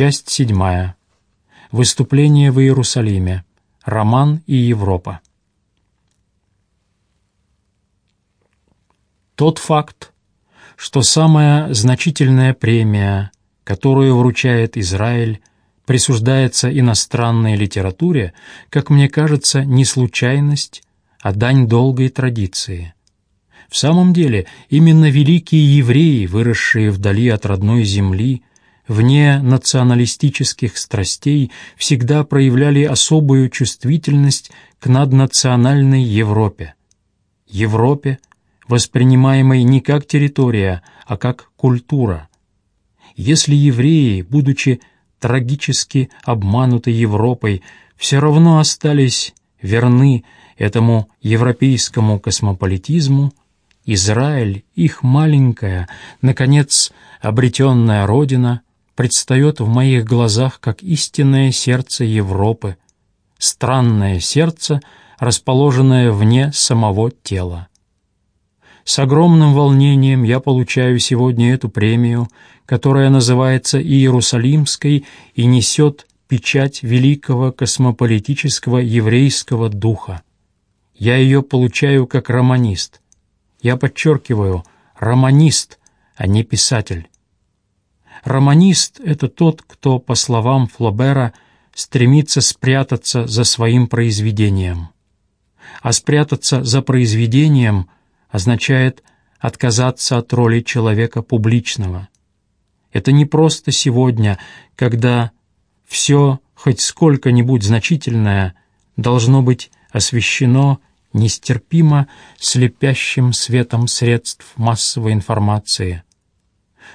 Часть седьмая. Выступление в Иерусалиме. Роман и Европа. Тот факт, что самая значительная премия, которую вручает Израиль, присуждается иностранной литературе, как мне кажется, не случайность, а дань долгой традиции. В самом деле, именно великие евреи, выросшие вдали от родной земли, вне националистических страстей, всегда проявляли особую чувствительность к наднациональной Европе. Европе, воспринимаемой не как территория, а как культура. Если евреи, будучи трагически обмануты Европой, все равно остались верны этому европейскому космополитизму, Израиль, их маленькая, наконец, обретенная родина, предстает в моих глазах как истинное сердце Европы, странное сердце, расположенное вне самого тела. С огромным волнением я получаю сегодня эту премию, которая называется Иерусалимской и несет печать великого космополитического еврейского духа. Я ее получаю как романист. Я подчеркиваю, романист, а не писатель. Романист — это тот, кто, по словам Флобера, стремится спрятаться за своим произведением. А спрятаться за произведением означает отказаться от роли человека публичного. Это не просто сегодня, когда все, хоть сколько-нибудь значительное, должно быть освещено нестерпимо слепящим светом средств массовой информации –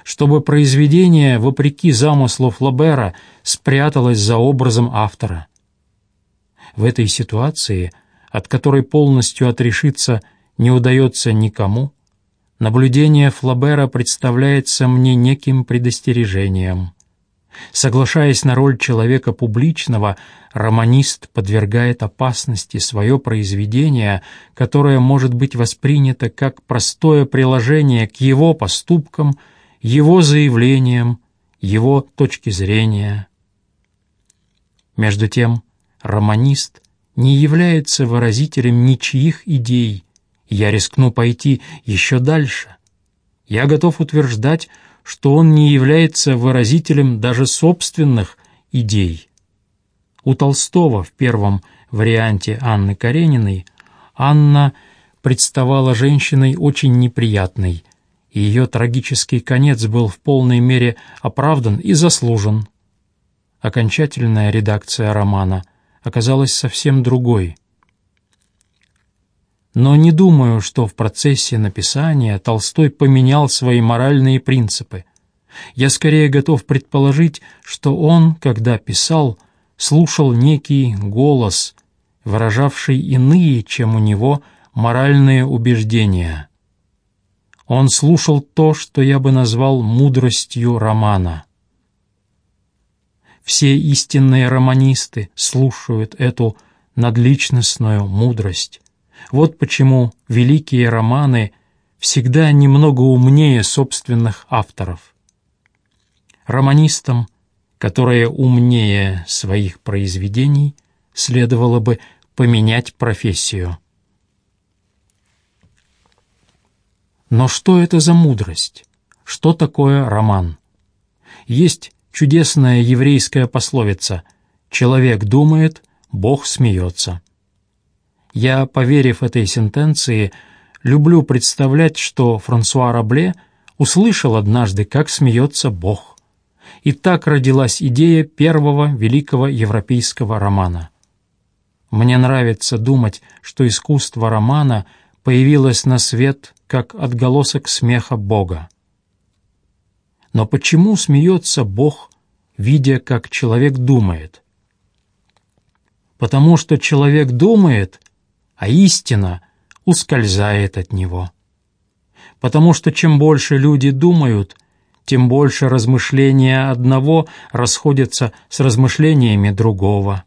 чтобы произведение, вопреки замыслу Флобера, спряталось за образом автора. В этой ситуации, от которой полностью отрешиться не удается никому, наблюдение Флобера представляется мне неким предостережением. Соглашаясь на роль человека публичного, романист подвергает опасности свое произведение, которое может быть воспринято как простое приложение к его поступкам – его заявлениям, его точки зрения. Между тем, романист не является выразителем ничьих идей, я рискну пойти еще дальше. Я готов утверждать, что он не является выразителем даже собственных идей. У Толстого в первом варианте Анны Карениной Анна представала женщиной очень неприятной, ее трагический конец был в полной мере оправдан и заслужен. Окончательная редакция романа оказалась совсем другой. Но не думаю, что в процессе написания Толстой поменял свои моральные принципы. Я скорее готов предположить, что он, когда писал, слушал некий голос, выражавший иные, чем у него, моральные убеждения. Он слушал то, что я бы назвал мудростью романа. Все истинные романисты слушают эту надличностную мудрость. Вот почему великие романы всегда немного умнее собственных авторов. Романистам, которые умнее своих произведений, следовало бы поменять профессию – Но что это за мудрость? Что такое роман? Есть чудесная еврейская пословица «Человек думает, Бог смеется». Я, поверив этой сентенции, люблю представлять, что Франсуа Рабле услышал однажды, как смеется Бог. И так родилась идея первого великого европейского романа. Мне нравится думать, что искусство романа появилось на свет как отголосок смеха Бога. Но почему смеется Бог, видя, как человек думает? Потому что человек думает, а истина ускользает от него. Потому что чем больше люди думают, тем больше размышления одного расходятся с размышлениями другого.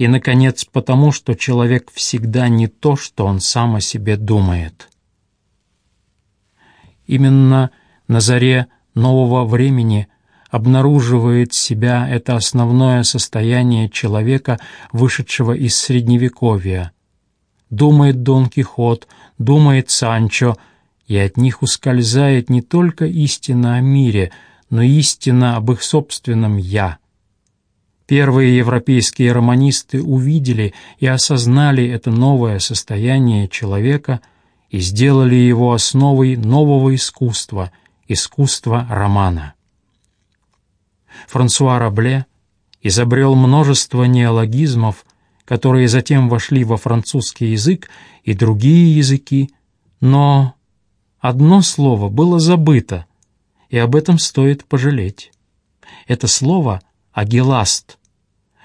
И, наконец, потому что человек всегда не то, что он сам о себе думает. Именно на заре нового времени обнаруживает себя это основное состояние человека, вышедшего из Средневековья. Думает Дон Кихот, думает Санчо, и от них ускользает не только истина о мире, но истина об их собственном «я». Первые европейские романисты увидели и осознали это новое состояние человека и сделали его основой нового искусства, искусства романа. Франсуа Рабле изобрел множество неологизмов, которые затем вошли во французский язык и другие языки, но одно слово было забыто, и об этом стоит пожалеть. Это слово «агиласт»,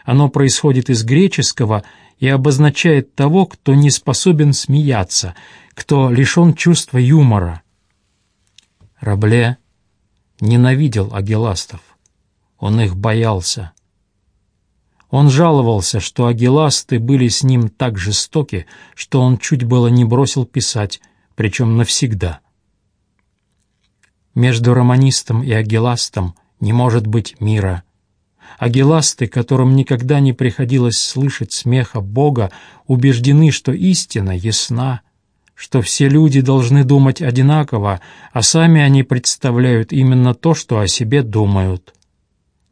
оно происходит из греческого и обозначает того, кто не способен смеяться, кто лишен чувства юмора. Рабле ненавидел агиластов. Он их боялся. Он жаловался, что агиласты были с ним так жестоки, что он чуть было не бросил писать, причем навсегда. Между романистом и агиластом не может быть мира — Агиласты, которым никогда не приходилось слышать смеха Бога, убеждены, что истина ясна, что все люди должны думать одинаково, а сами они представляют именно то, что о себе думают.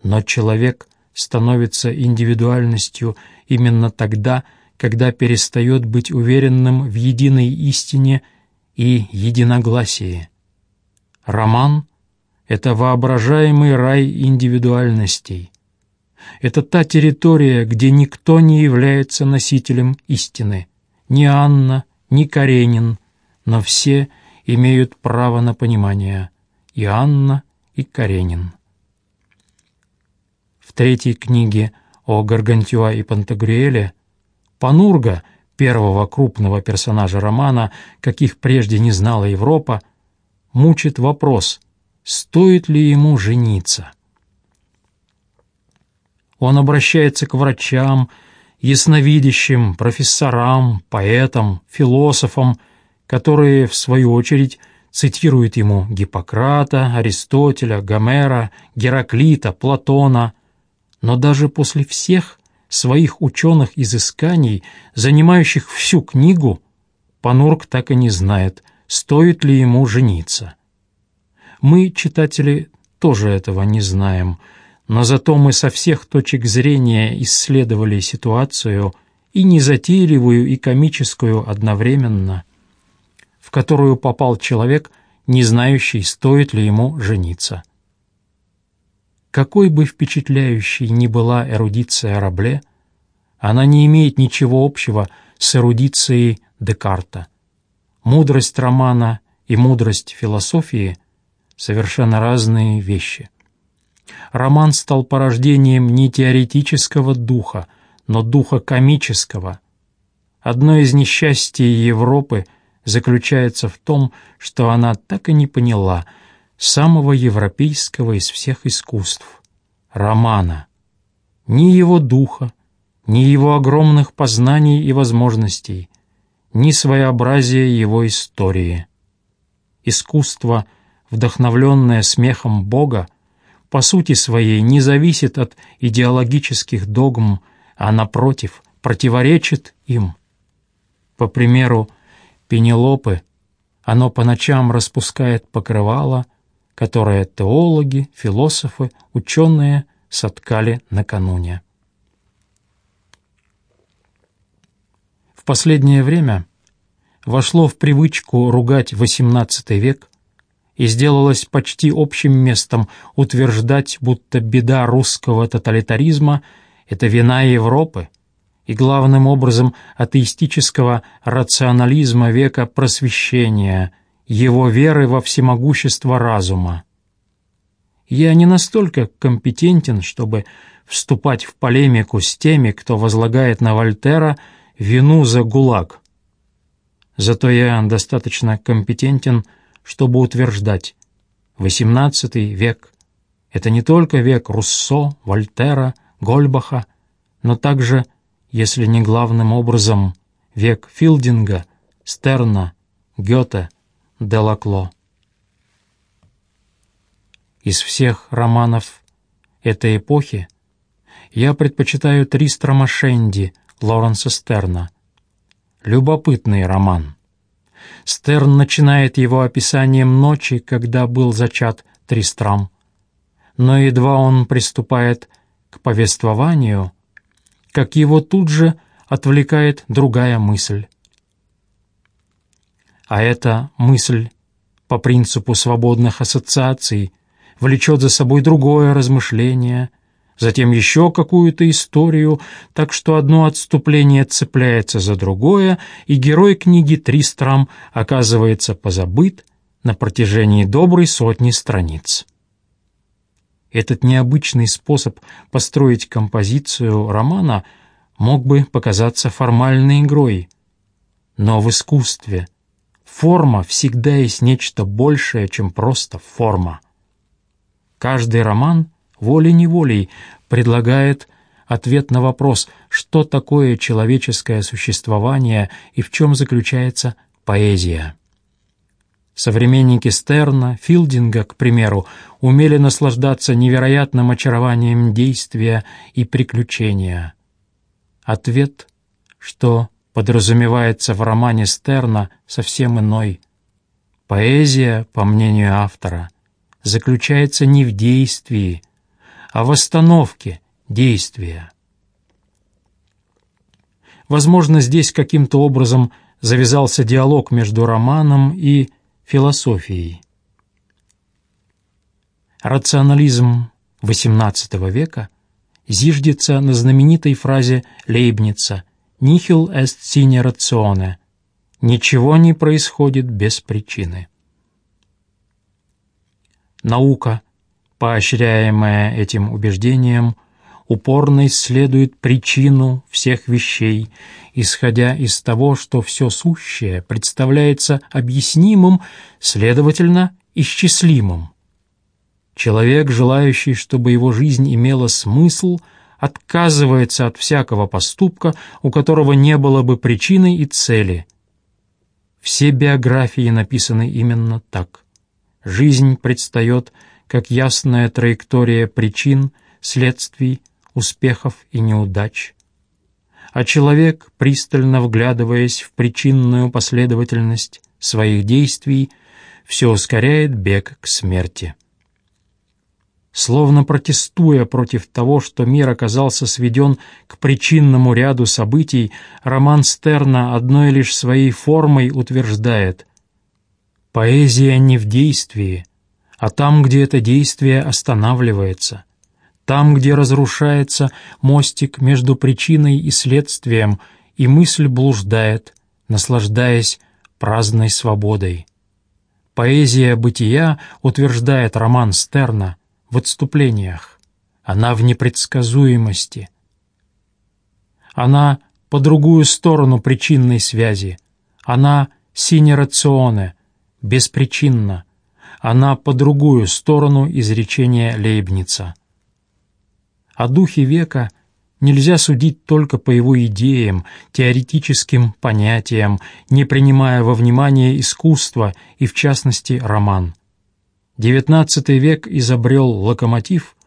Но человек становится индивидуальностью именно тогда, когда перестает быть уверенным в единой истине и единогласии. Роман — это воображаемый рай индивидуальностей, это та территория, где никто не является носителем истины. Ни Анна, ни Каренин, но все имеют право на понимание. И Анна, и Каренин. В третьей книге о Гаргантюа и Пантагрюэле Панурга, первого крупного персонажа романа, каких прежде не знала Европа, мучит вопрос, стоит ли ему жениться. Он обращается к врачам, ясновидящим, профессорам, поэтам, философам, которые, в свою очередь, цитируют ему Гиппократа, Аристотеля, Гомера, Гераклита, Платона. Но даже после всех своих ученых изысканий, занимающих всю книгу, Панурк так и не знает, стоит ли ему жениться. Мы, читатели, тоже этого не знаем – но зато мы со всех точек зрения исследовали ситуацию и незатейливую, и комическую одновременно, в которую попал человек, не знающий, стоит ли ему жениться. Какой бы впечатляющей ни была эрудиция Рабле, она не имеет ничего общего с эрудицией Декарта. Мудрость романа и мудрость философии — совершенно разные вещи. Роман стал порождением не теоретического духа, но духа комического. Одно из несчастий Европы заключается в том, что она так и не поняла самого европейского из всех искусств — романа. Ни его духа, ни его огромных познаний и возможностей, ни своеобразия его истории. Искусство, вдохновленное смехом Бога, по сути своей не зависит от идеологических догм, а, напротив, противоречит им. По примеру Пенелопы, оно по ночам распускает покрывало, которое теологи, философы, ученые соткали накануне. В последнее время вошло в привычку ругать XVIII век и сделалось почти общим местом утверждать, будто беда русского тоталитаризма — это вина Европы и, главным образом, атеистического рационализма века просвещения, его веры во всемогущество разума. Я не настолько компетентен, чтобы вступать в полемику с теми, кто возлагает на Вольтера вину за ГУЛАГ. Зато я достаточно компетентен — утверждать, XVIII век — это не только век Руссо, Вольтера, Гольбаха, но также, если не главным образом, век Филдинга, Стерна, Гёте, Делакло. Из всех романов этой эпохи я предпочитаю «Тристрама Шенди» Лоренса Стерна. Любопытный роман. Стерн начинает его описанием ночи, когда был зачат Тристрам. Но едва он приступает к повествованию, как его тут же отвлекает другая мысль. А эта мысль по принципу свободных ассоциаций влечет за собой другое размышление, затем еще какую-то историю, так что одно отступление цепляется за другое, и герой книги Тристрам оказывается позабыт на протяжении доброй сотни страниц. Этот необычный способ построить композицию романа мог бы показаться формальной игрой, но в искусстве форма всегда есть нечто большее, чем просто форма. Каждый роман волей-неволей предлагает ответ на вопрос, что такое человеческое существование и в чем заключается поэзия. Современники Стерна, Филдинга, к примеру, умели наслаждаться невероятным очарованием действия и приключения. Ответ, что подразумевается в романе Стерна, совсем иной. Поэзия, по мнению автора, заключается не в действии, а в остановке действия. Возможно, здесь каким-то образом завязался диалог между романом и философией. Рационализм XVIII века зиждется на знаменитой фразе Лейбница «Nihil est sine ratione» — «Ничего не происходит без причины». Наука, поощряемая этим убеждением, упорно исследует причину всех вещей, исходя из того, что все сущее представляется объяснимым, следовательно, исчислимым. Человек, желающий, чтобы его жизнь имела смысл, отказывается от всякого поступка, у которого не было бы причины и цели. Все биографии написаны именно так. Жизнь предстает как ясная траектория причин, следствий, успехов и неудач. А человек, пристально вглядываясь в причинную последовательность своих действий, все ускоряет бег к смерти. Словно протестуя против того, что мир оказался сведен к причинному ряду событий, роман Стерна одной лишь своей формой утверждает – Поэзия не в действии, а там, где это действие останавливается, там, где разрушается мостик между причиной и следствием, и мысль блуждает, наслаждаясь праздной свободой. Поэзия бытия, утверждает роман Стерна, в отступлениях. Она в непредсказуемости. Она по другую сторону причинной связи. Она синерационе, беспричинно, она по другую сторону изречения Лейбница. О духе века нельзя судить только по его идеям, теоретическим понятиям, не принимая во внимание искусство и, в частности, роман. XIX век изобрел локомотив,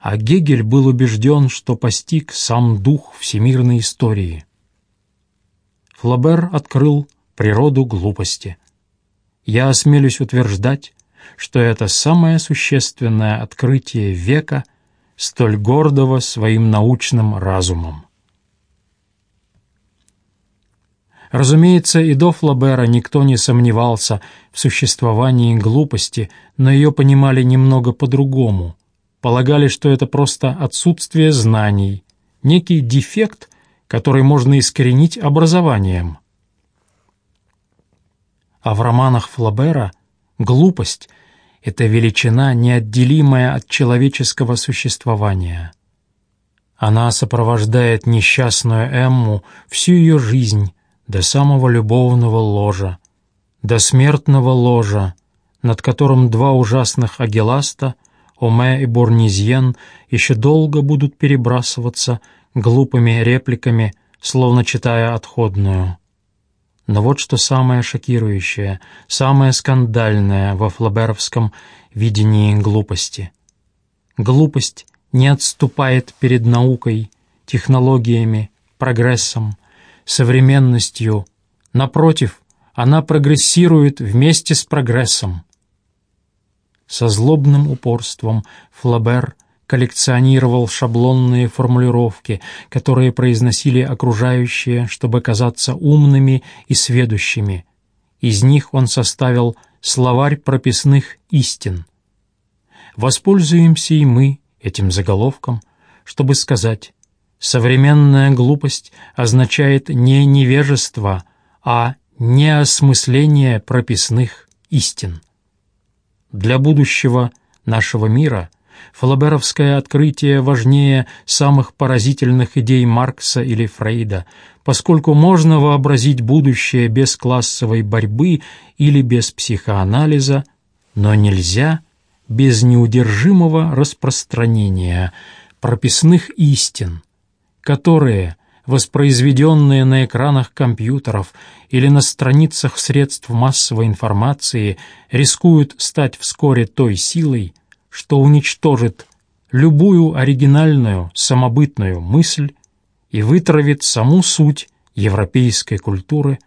а Гегель был убежден, что постиг сам дух всемирной истории. Флабер открыл природу глупости я осмелюсь утверждать, что это самое существенное открытие века, столь гордого своим научным разумом. Разумеется, и до Флабера никто не сомневался в существовании глупости, но ее понимали немного по-другому. Полагали, что это просто отсутствие знаний, некий дефект, который можно искоренить образованием – а в романах Флабера глупость — это величина, неотделимая от человеческого существования. Она сопровождает несчастную Эмму всю ее жизнь до самого любовного ложа, до смертного ложа, над которым два ужасных агиласта, Оме и Бурнизьен, еще долго будут перебрасываться глупыми репликами, словно читая отходную. Но вот что самое шокирующее, самое скандальное во флаберовском видении глупости. Глупость не отступает перед наукой, технологиями, прогрессом, современностью. Напротив, она прогрессирует вместе с прогрессом. Со злобным упорством Флабер коллекционировал шаблонные формулировки, которые произносили окружающие, чтобы казаться умными и сведущими. Из них он составил словарь прописных истин. Воспользуемся и мы этим заголовком, чтобы сказать «современная глупость означает не невежество, а неосмысление прописных истин». Для будущего нашего мира флаберовское открытие важнее самых поразительных идей Маркса или Фрейда, поскольку можно вообразить будущее без классовой борьбы или без психоанализа, но нельзя – без неудержимого распространения прописных истин, которые, воспроизведенные на экранах компьютеров или на страницах средств массовой информации, рискуют стать вскоре той силой, что уничтожит любую оригинальную самобытную мысль и вытравит саму суть европейской культуры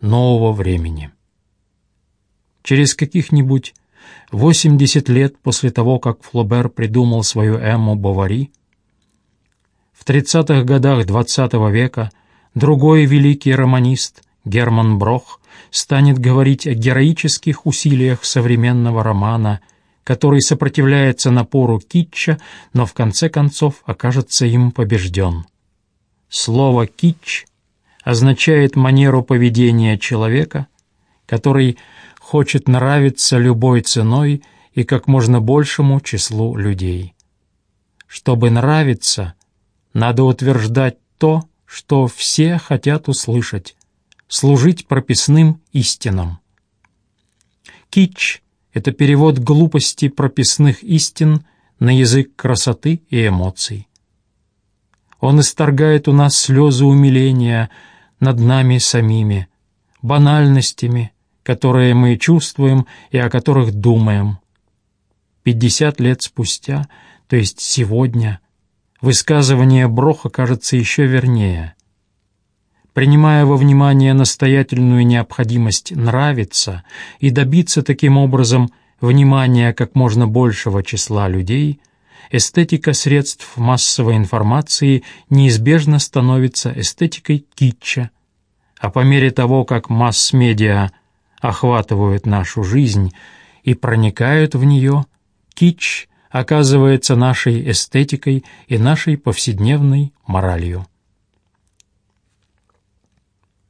нового времени. Через каких-нибудь 80 лет после того, как Флобер придумал свою Эмму Бавари, в 30-х годах XX века другой великий романист, Герман Брох, станет говорить о героических усилиях современного романа, который сопротивляется напору китча, но в конце концов окажется им побежден. Слово «китч» означает манеру поведения человека, который хочет нравиться любой ценой и как можно большему числу людей. Чтобы нравиться, надо утверждать то, что все хотят услышать, служить прописным истинам. Кич — это перевод глупости прописных истин на язык красоты и эмоций. Он исторгает у нас слезы умиления над нами самими, банальностями, которые мы чувствуем и о которых думаем. Пятьдесят лет спустя, то есть сегодня, высказывание Броха кажется еще вернее. Принимая во внимание настоятельную необходимость нравиться и добиться таким образом внимания как можно большего числа людей, эстетика средств массовой информации неизбежно становится эстетикой китча, а по мере того, как масс-медиа – охватывают нашу жизнь и проникают в нее, кич оказывается нашей эстетикой и нашей повседневной моралью.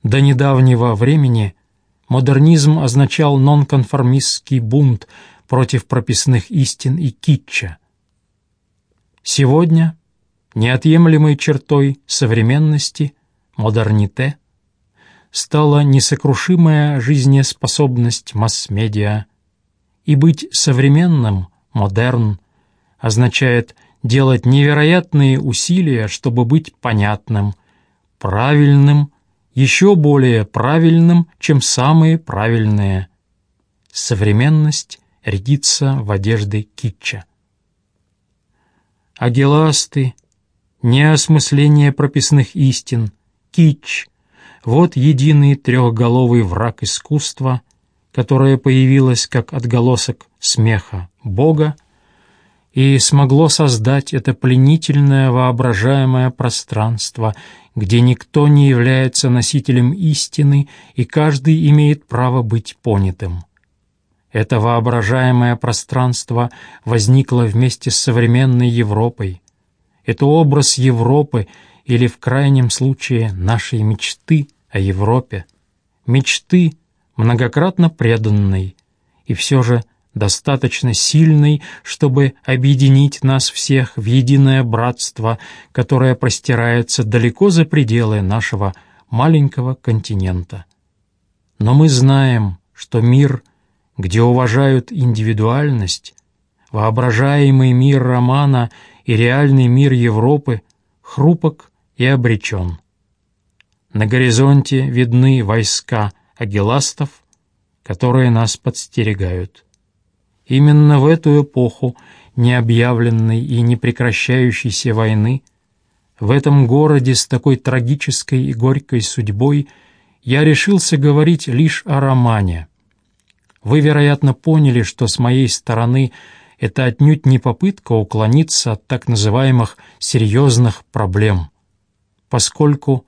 До недавнего времени модернизм означал нонконформистский бунт против прописных истин и китча. Сегодня неотъемлемой чертой современности, модерните – стала несокрушимая жизнеспособность масс-медиа, и быть современным, модерн, означает делать невероятные усилия, чтобы быть понятным, правильным, еще более правильным, чем самые правильные. Современность рядится в одежды китча. Агеласты, неосмысление прописных истин, китч — вот единый трехголовый враг искусства, которое появилось как отголосок смеха Бога и смогло создать это пленительное воображаемое пространство, где никто не является носителем истины и каждый имеет право быть понятым. Это воображаемое пространство возникло вместе с современной Европой. Это образ Европы или, в крайнем случае, нашей мечты, о Европе, мечты, многократно преданной, и все же достаточно сильной, чтобы объединить нас всех в единое братство, которое простирается далеко за пределы нашего маленького континента. Но мы знаем, что мир, где уважают индивидуальность, воображаемый мир романа и реальный мир Европы хрупок и обречен. На горизонте видны войска агиластов, которые нас подстерегают. Именно в эту эпоху необъявленной и непрекращающейся войны, в этом городе с такой трагической и горькой судьбой я решился говорить лишь о романе. Вы, вероятно, поняли, что с моей стороны это отнюдь не попытка уклониться от так называемых серьезных проблем, поскольку,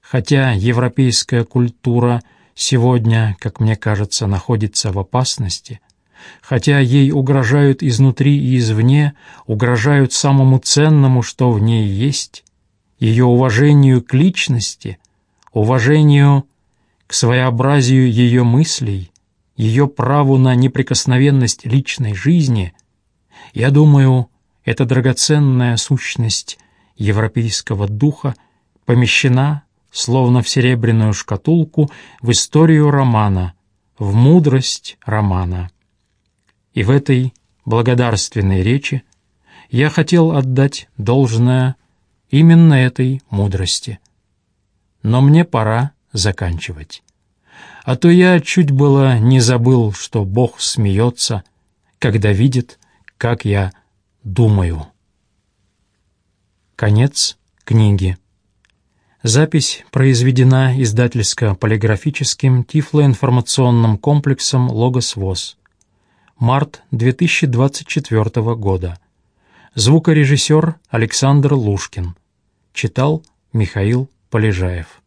хотя европейская культура сегодня, как мне кажется, находится в опасности, хотя ей угрожают изнутри и извне, угрожают самому ценному, что в ней есть, ее уважению к личности, уважению к своеобразию ее мыслей, ее праву на неприкосновенность личной жизни, я думаю, эта драгоценная сущность европейского духа помещена, словно в серебряную шкатулку, в историю романа, в мудрость романа. И в этой благодарственной речи я хотел отдать должное именно этой мудрости. Но мне пора заканчивать. А то я чуть было не забыл, что Бог смеется, когда видит, как я думаю. Конец книги. Запись произведена издательско-полиграфическим тифлоинформационным комплексом «Логос ВОЗ». Март 2024 года. Звукорежиссер Александр Лушкин. Читал Михаил Полежаев.